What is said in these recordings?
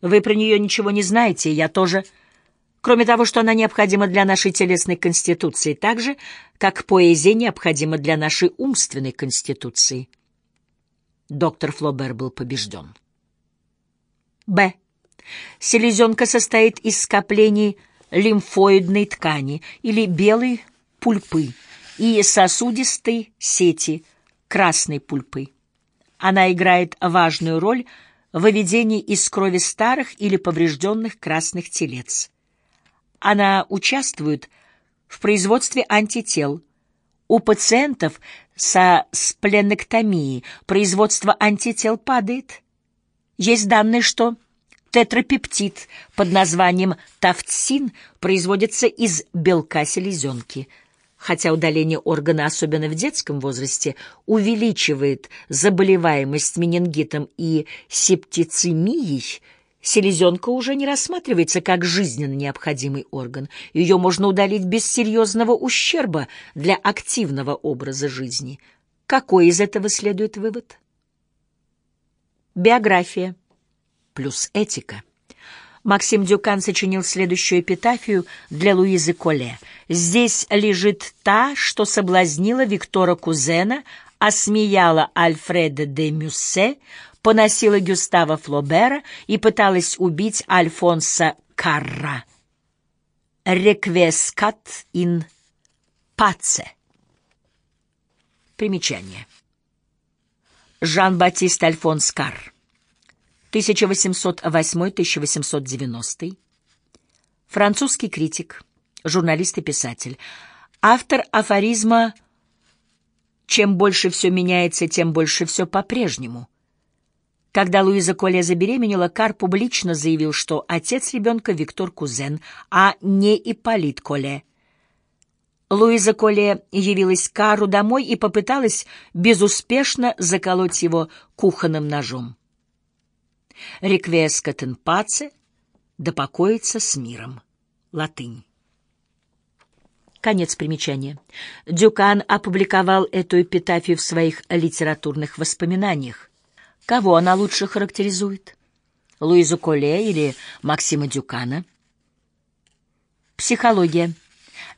Вы про нее ничего не знаете, я тоже. Кроме того, что она необходима для нашей телесной конституции, так же, как поэзия необходима для нашей умственной конституции. Доктор Флобер был побежден. Б. Селезенка состоит из скоплений лимфоидной ткани или белой пульпы и сосудистой сети красной пульпы. Она играет важную роль выведении из крови старых или поврежденных красных телец. Она участвует в производстве антител. У пациентов со спленэктомией производство антител падает. Есть данные, что Тетрапептид под названием тафтсин производится из белка селезенки. Хотя удаление органа, особенно в детском возрасте, увеличивает заболеваемость менингитом и септицемией, селезенка уже не рассматривается как жизненно необходимый орган. Ее можно удалить без серьезного ущерба для активного образа жизни. Какой из этого следует вывод? Биография плюс этика. Максим Дюкан сочинил следующую эпитафию для Луизы Коле. «Здесь лежит та, что соблазнила Виктора Кузена, осмеяла Альфреда де Мюссе, поносила Гюстава Флобера и пыталась убить Альфонса Карра. Реквескат ин паце». Примечание. Жан-Батист Альфонс Карр 1808-1890, французский критик, журналист и писатель, автор афоризма «Чем больше все меняется, тем больше все по-прежнему». Когда Луиза Коле забеременела, Кар публично заявил, что отец ребенка Виктор Кузен, а не Ипполит Коле. Луиза Коле явилась Кару домой и попыталась безуспешно заколоть его кухонным ножом. In pace, да покоится с миром. Латынь. Конец примечания. Дюкан опубликовал эту эпитафию в своих литературных воспоминаниях. Кого она лучше характеризует? Луизу Коле или Максима Дюкана? Психология.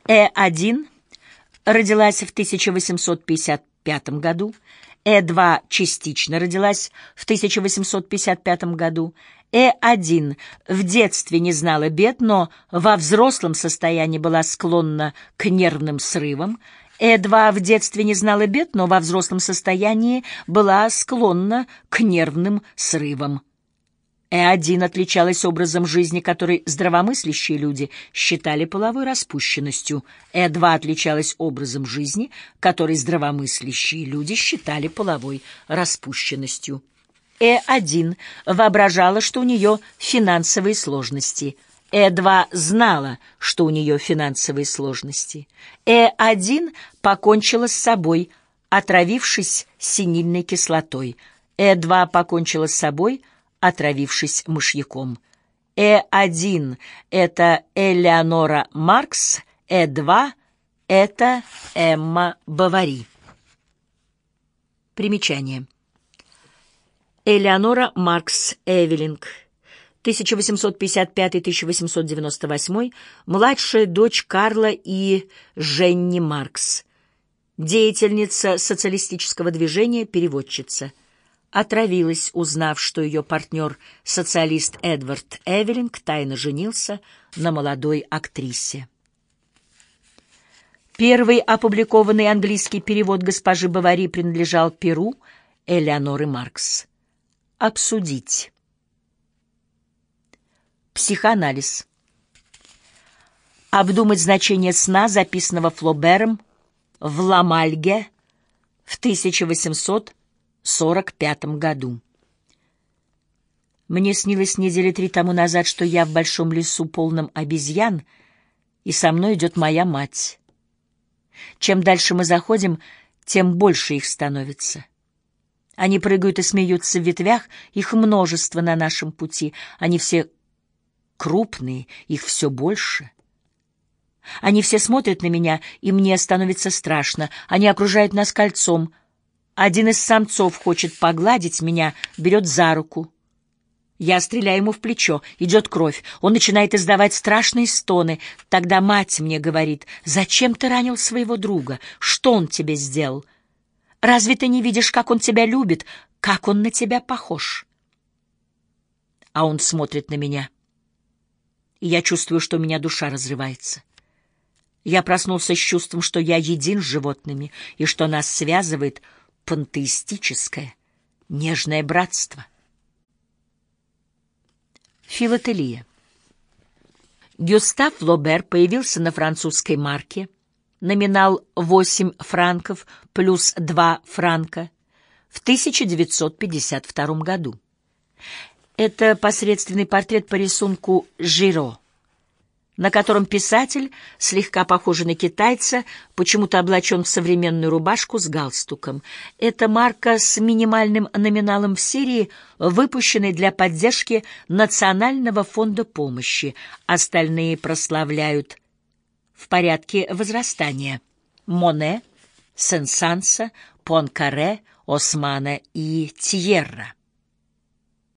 Э1 родилась в 1855 году, Э2 частично родилась в 1855 году. Э1 в детстве не знала бед, но во взрослом состоянии была склонна к нервным срывам. Э2 в детстве не знала бед, но во взрослом состоянии была склонна к нервным срывам. Э1 отличалась образом жизни, который здравомыслящие люди считали половой распущенностью. Э2 отличалась образом жизни, который здравомыслящие люди считали половой распущенностью. Э1 воображала, что у нее финансовые сложности. Э2 знала, что у нее финансовые сложности. Э1 покончила с собой, отравившись синильной кислотой. Э2 покончила с собой – отравившись мышьяком. Э1 — это Элеонора Маркс, Э2 — это Эмма Бавари. Примечание. Элеонора Маркс Эвелинг, 1855-1898, младшая дочь Карла и Женни Маркс, деятельница социалистического движения, переводчица – отравилась, узнав, что ее партнер, социалист Эдвард Эвелинг, тайно женился на молодой актрисе. Первый опубликованный английский перевод госпожи Бавари принадлежал Перу Элеоноры Маркс. Обсудить. Психоанализ. Обдумать значение сна, записанного Флобером в Ламальге в 1800 1945 году. Мне снилось недели три тому назад, что я в большом лесу, полном обезьян, и со мной идет моя мать. Чем дальше мы заходим, тем больше их становится. Они прыгают и смеются в ветвях, их множество на нашем пути. Они все крупные, их все больше. Они все смотрят на меня, и мне становится страшно. Они окружают нас кольцом — один из самцов хочет погладить меня, берет за руку. Я стреляю ему в плечо, идет кровь. Он начинает издавать страшные стоны. Тогда мать мне говорит, «Зачем ты ранил своего друга? Что он тебе сделал? Разве ты не видишь, как он тебя любит, как он на тебя похож?» А он смотрит на меня. И я чувствую, что у меня душа разрывается. Я проснулся с чувством, что я един с животными, и что нас связывает пантеистическое, нежное братство. Филателия. Гюстав Лобер появился на французской марке, номинал 8 франков плюс 2 франка, в 1952 году. Это посредственный портрет по рисунку Жиро на котором писатель, слегка похожий на китайца, почему-то облачен в современную рубашку с галстуком. Это марка с минимальным номиналом в серии, выпущенной для поддержки Национального фонда помощи. Остальные прославляют в порядке возрастания Моне, Сен-Санса, Понкаре, Османа и Тьерра.